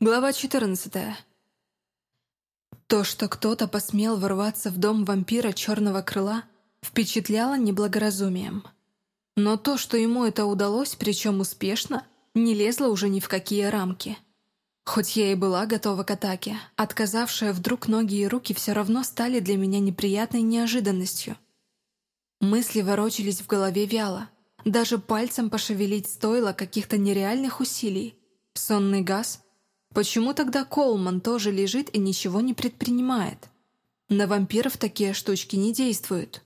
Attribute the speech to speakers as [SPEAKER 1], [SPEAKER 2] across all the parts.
[SPEAKER 1] Глава 14. То, что кто-то посмел ворваться в дом вампира Черного Крыла, впечатляло неблагоразумием. Но то, что ему это удалось, причем успешно, не лезло уже ни в какие рамки. Хоть я и была готова к атаке, отказавшие вдруг ноги и руки все равно стали для меня неприятной неожиданностью. Мысли ворочались в голове вяло. Даже пальцем пошевелить стоило каких-то нереальных усилий. Сонный газ — Почему тогда Колман тоже лежит и ничего не предпринимает? На вампиров такие штучки не действуют.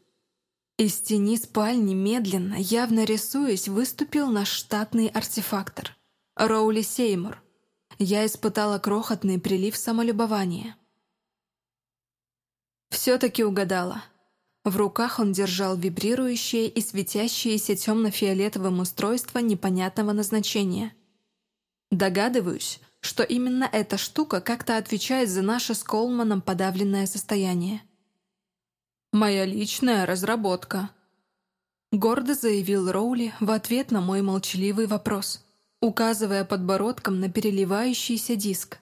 [SPEAKER 1] Из тени спальни медленно, явно рисуясь, выступил наш штатный артефактор. Роули Сеймур. Я испытала крохотный прилив самолюбования. Все-таки угадала. В руках он держал вибрирующее и светящееся темно-фиолетовым устройство непонятного назначения. Догадываюсь, что именно эта штука как-то отвечает за наше с Колманом подавленное состояние. «Моя личная разработка», — гордо заявил Роули в ответ на мой молчаливый вопрос, указывая подбородком на переливающийся диск.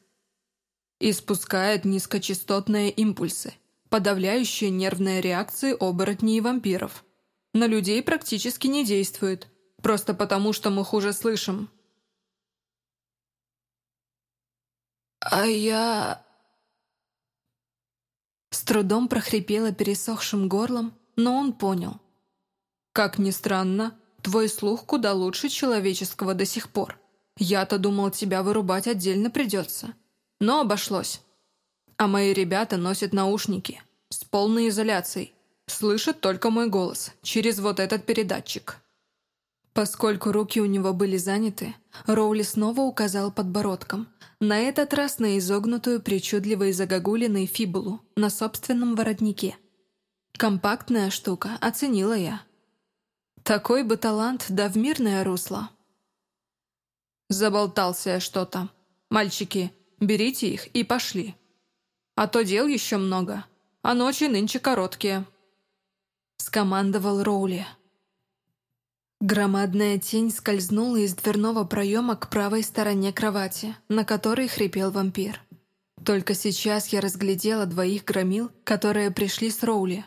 [SPEAKER 1] «Испускает низкочастотные импульсы, подавляющие нервные реакции оборотней и вампиров. На людей практически не действует, просто потому что мы хуже слышим».
[SPEAKER 2] «А я...»
[SPEAKER 1] С трудом прохрипела пересохшим горлом, но он понял. «Как ни странно, твой слух куда лучше человеческого до сих пор. Я-то думал, тебя вырубать отдельно придется. Но обошлось. А мои ребята носят наушники с полной изоляцией. Слышат только мой голос через вот этот передатчик». Поскольку руки у него были заняты, Роули снова указал подбородком – на этот раз на изогнутую причудливой загогулиной фибулу на собственном воротнике. Компактная штука, оценила я. Такой бы талант да в мирное русло. Заболтался я что-то. Мальчики, берите их и пошли. А то дел еще много, а ночи нынче короткие. Скомандовал Роули. Громадная тень скользнула из дверного проема к правой стороне кровати, на которой хрипел вампир. Только сейчас я разглядела двоих громил, которые пришли с Роули.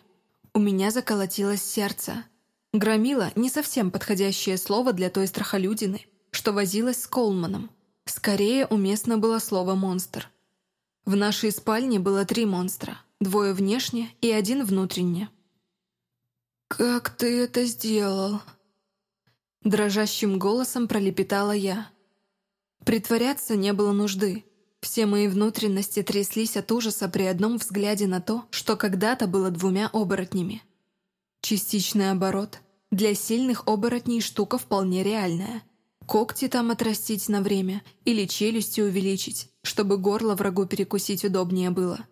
[SPEAKER 1] У меня заколотилось сердце. Громила — не совсем подходящее слово для той страхолюдины, что возилась с Колманом. Скорее уместно было слово «монстр». В нашей спальне было три монстра, двое внешне и один внутренне.
[SPEAKER 2] «Как ты это сделал?»
[SPEAKER 1] Дрожащим голосом пролепетала я. Притворяться не было нужды. Все мои внутренности тряслись от ужаса при одном взгляде на то, что когда-то было двумя оборотнями. Частичный оборот. Для сильных оборотней штука вполне реальная. Когти там отрастить на время или челюсти увеличить, чтобы горло врагу перекусить удобнее было.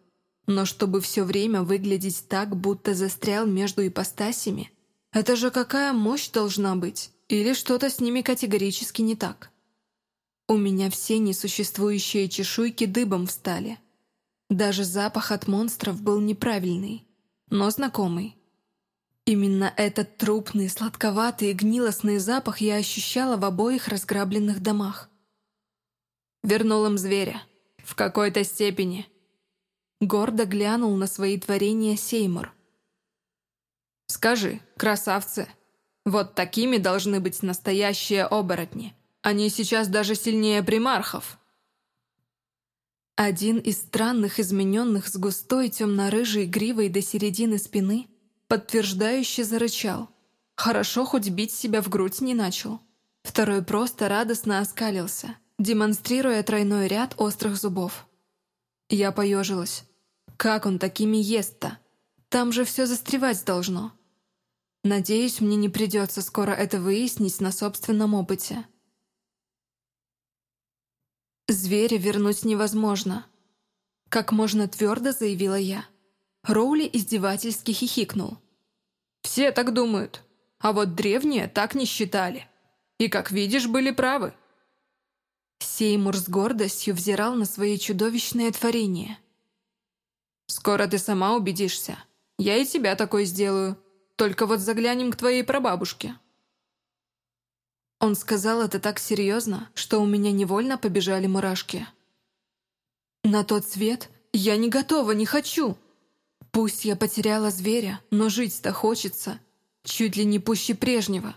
[SPEAKER 1] Но чтобы все время выглядеть так, будто застрял между ипостасями, это же какая мощь должна быть? Или что-то с ними категорически не так. У меня все несуществующие чешуйки дыбом встали. Даже запах от монстров был неправильный, но знакомый. Именно этот трупный, сладковатый и гнилостный запах я ощущала в обоих разграбленных домах. Вернул им зверя. В какой-то степени. Гордо глянул на свои творения Сеймур. «Скажи, красавцы!» Вот такими должны быть настоящие оборотни. Они сейчас даже сильнее примархов. Один из странных измененных с густой темно-рыжей гривой до середины спины подтверждающе зарычал. Хорошо хоть бить себя в грудь не начал. Второй просто радостно оскалился, демонстрируя тройной ряд острых зубов. Я поежилась. Как он такими ест-то? Там же все застревать должно. Надеюсь, мне не придется скоро это выяснить на собственном опыте. Зверя вернуть невозможно. Как можно твердо заявила я. Роули издевательски хихикнул. «Все так думают, а вот древние так не считали. И, как видишь, были правы». Сеймур с гордостью взирал на свои чудовищные творения. «Скоро ты сама убедишься. Я и тебя такой сделаю», только вот заглянем к твоей прабабушке». Он сказал это так серьезно, что у меня невольно побежали мурашки. На тот свет я не готова, не хочу. Пусть я потеряла зверя, но жить-то хочется. Чуть ли не пуще прежнего.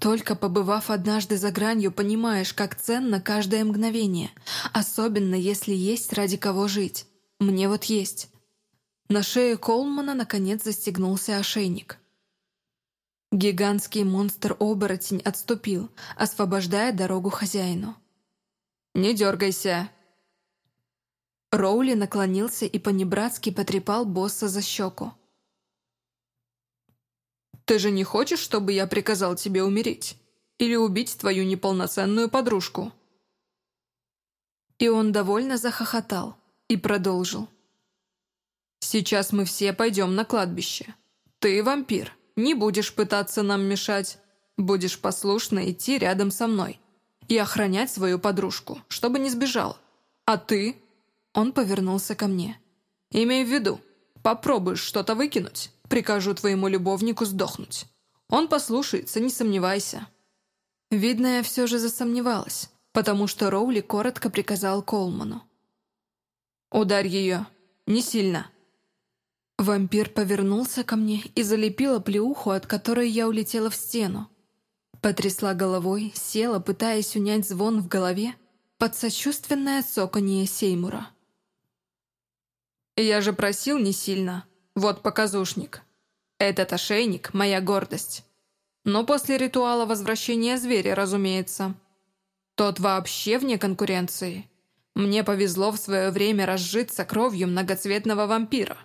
[SPEAKER 1] Только побывав однажды за гранью, понимаешь, как ценно каждое мгновение, особенно если есть ради кого жить. Мне вот есть. На шее Колмана наконец застегнулся ошейник. Гигантский монстр-оборотень отступил, освобождая дорогу хозяину. «Не дергайся!» Роули наклонился и понебратски потрепал босса за щеку. «Ты же не хочешь, чтобы я приказал тебе умереть? Или убить твою неполноценную подружку?» И он довольно захохотал и продолжил. «Сейчас мы все пойдем на кладбище. Ты вампир, не будешь пытаться нам мешать. Будешь послушно идти рядом со мной и охранять свою подружку, чтобы не сбежала. А ты...» Он повернулся ко мне. «Имей в виду, попробуешь что-то выкинуть, прикажу твоему любовнику сдохнуть. Он послушается, не сомневайся». Видно, я все же засомневалась, потому что Роули коротко приказал Колману. «Ударь ее. Не сильно». Вампир повернулся ко мне и залепила плеуху, от которой я улетела в стену. Потрясла головой, села, пытаясь унять звон в голове под сочувственное цоканье Сеймура. «Я же просил не сильно. Вот показушник. Этот ошейник — моя гордость. Но после ритуала возвращения зверя, разумеется. Тот вообще вне конкуренции. Мне повезло в свое время разжиться кровью многоцветного вампира.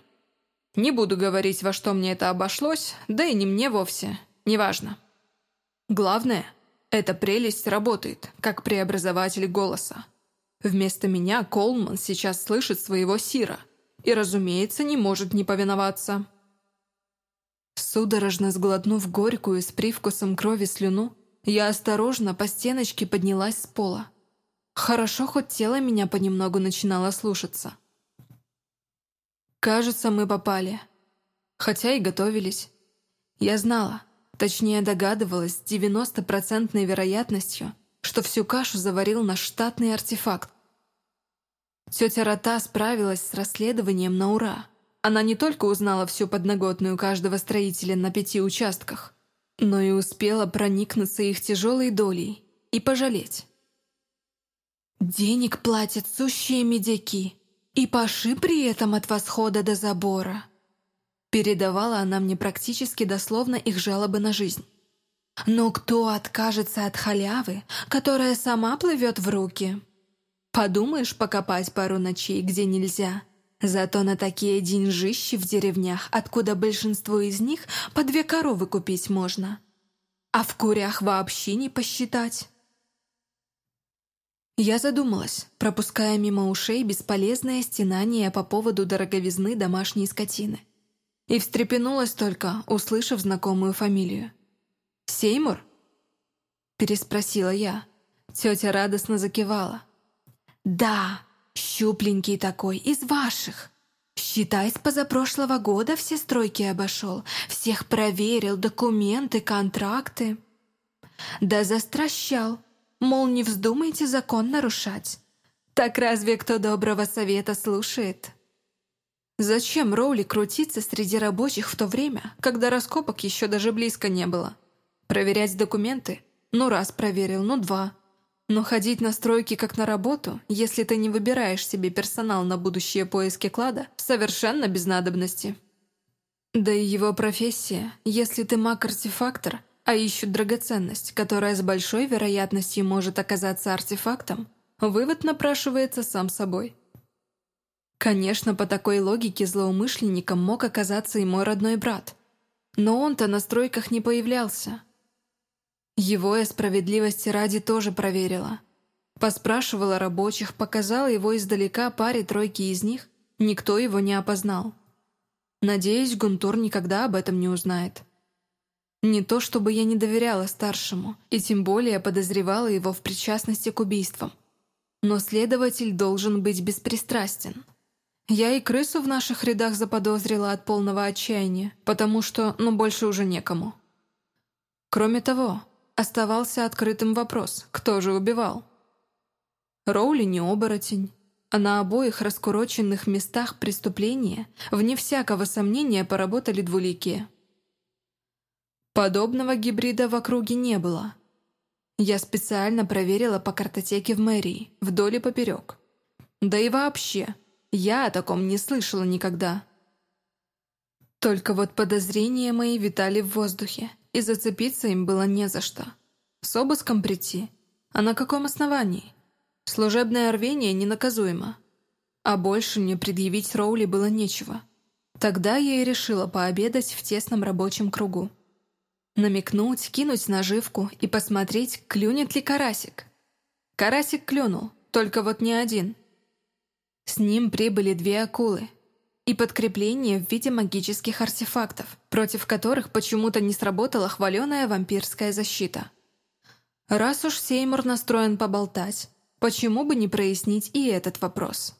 [SPEAKER 1] Не буду говорить, во что мне это обошлось, да и не мне вовсе, неважно. Главное, эта прелесть работает, как преобразователь голоса. Вместо меня Колман сейчас слышит своего Сира и, разумеется, не может не повиноваться. Судорожно сглотнув горькую с привкусом крови слюну, я осторожно по стеночке поднялась с пола. Хорошо, хоть тело меня понемногу начинало слушаться. Кажется, мы попали. Хотя и готовились. Я знала, точнее догадывалась с 90% вероятностью, что всю кашу заварил наш штатный артефакт. Тетя Рота справилась с расследованием на ура. Она не только узнала всю подноготную каждого строителя на пяти участках, но и успела проникнуться их тяжелой долей и пожалеть. «Денег платят сущие медяки», и паши при этом от восхода до забора. Передавала она мне практически дословно их жалобы на жизнь. Но кто откажется от халявы, которая сама плывет в руки? Подумаешь покопать пару ночей, где нельзя. Зато на такие деньжищи в деревнях, откуда большинство из них по две коровы купить можно. А в курях вообще не посчитать. Я задумалась, пропуская мимо ушей бесполезное стенание по поводу дороговизны домашней скотины. И встрепенулась только, услышав знакомую фамилию. «Сеймур?» Переспросила я. Тетя радостно закивала. «Да, щупленький такой, из ваших. Считай, с позапрошлого года все стройки обошел, всех проверил, документы, контракты. Да застращал, мол, не вздумайте закон нарушать. Так разве кто доброго совета слушает? Зачем Роули крутиться среди рабочих в то время, когда раскопок еще даже близко не было? Проверять документы? Ну раз проверил, ну два. Но ходить на стройки как на работу, если ты не выбираешь себе персонал на будущие поиски клада, совершенно без надобности. Да и его профессия, если ты маг-артефактор, а ищут драгоценность, которая с большой вероятностью может оказаться артефактом, вывод напрашивается сам собой. Конечно, по такой логике злоумышленником мог оказаться и мой родной брат. Но он-то на стройках не появлялся. Его я справедливости ради тоже проверила. Поспрашивала рабочих, показала его издалека паре тройки из них, никто его не опознал. Надеюсь, Гунтур никогда об этом не узнает. Не то чтобы я не доверяла старшему, и тем более подозревала его в причастности к убийствам. Но следователь должен быть беспристрастен. Я и крысу в наших рядах заподозрила от полного отчаяния, потому что, ну, больше уже некому. Кроме того, оставался открытым вопрос, кто же убивал. Роули не оборотень, а на обоих раскуроченных местах преступления, вне всякого сомнения, поработали двуликие. Подобного гибрида в округе не было. Я специально проверила по картотеке в мэрии, вдоль и поперек. Да и вообще, я о таком не слышала никогда. Только вот подозрения мои витали в воздухе, и зацепиться им было не за что. С обыском прийти? А на каком основании? Служебное рвение ненаказуемо. А больше мне предъявить Роули было нечего. Тогда я и решила пообедать в тесном рабочем кругу. Намекнуть, кинуть наживку и посмотреть, клюнет ли карасик. Карасик клюнул, только вот не один. С ним прибыли две акулы и подкрепление в виде магических артефактов, против которых почему-то не сработала хваленая вампирская защита. Раз уж Сеймур настроен поболтать, почему бы не прояснить и этот вопрос?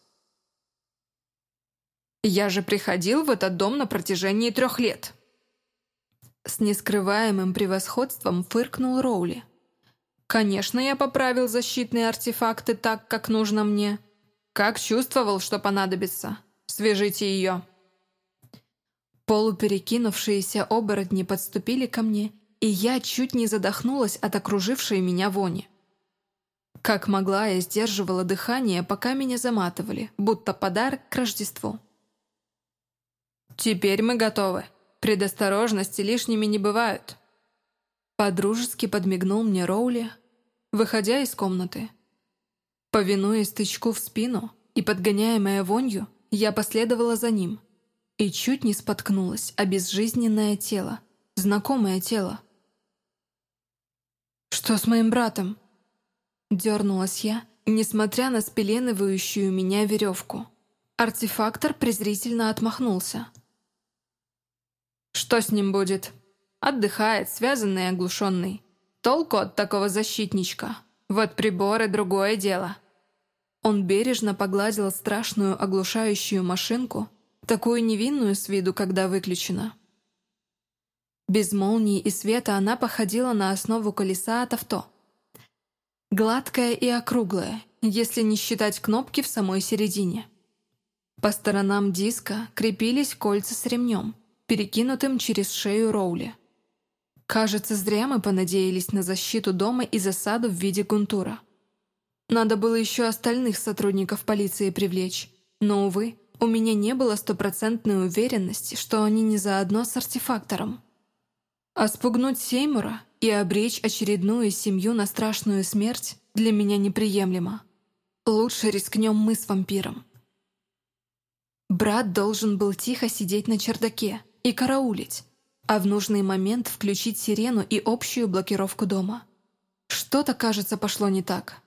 [SPEAKER 1] «Я же приходил в этот дом на протяжении трех лет», с нескрываемым превосходством фыркнул Роули. «Конечно, я поправил защитные артефакты так, как нужно мне. Как чувствовал, что понадобится. Свяжите ее». Полуперекинувшиеся оборотни подступили ко мне, и я чуть не задохнулась от окружившей меня вони. Как могла, я сдерживала дыхание, пока меня заматывали, будто подарок к Рождеству. «Теперь мы готовы», Предосторожности лишними не бывают». Подружески подмигнул мне Роули, выходя из комнаты. Повинуясь тычку в спину и подгоняемая вонью, я последовала за ним и чуть не споткнулась о безжизненное тело, знакомое тело. «Что с моим братом?» Дернулась я, несмотря на спеленывающую меня веревку. Артефактор презрительно отмахнулся. Что с ним будет? Отдыхает, связанный и оглушенный. Толку от такого защитничка. Вот приборы — другое дело. Он бережно погладил страшную оглушающую машинку, такую невинную с виду, когда выключена. Без молнии и света она походила на основу колеса от авто. Гладкая и округлая, если не считать кнопки в самой середине. По сторонам диска крепились кольца с ремнем — перекинутым через шею Роули. Кажется, зря мы понадеялись на защиту дома и засаду в виде гунтура. Надо было еще остальных сотрудников полиции привлечь, но, увы, у меня не было стопроцентной уверенности, что они не заодно с артефактором. А спугнуть Сеймура и обречь очередную семью на страшную смерть для меня неприемлемо. Лучше рискнем мы с вампиром. Брат должен был тихо сидеть на чердаке, и караулить, а в нужный момент включить сирену и общую блокировку дома. Что-то, кажется, пошло не так.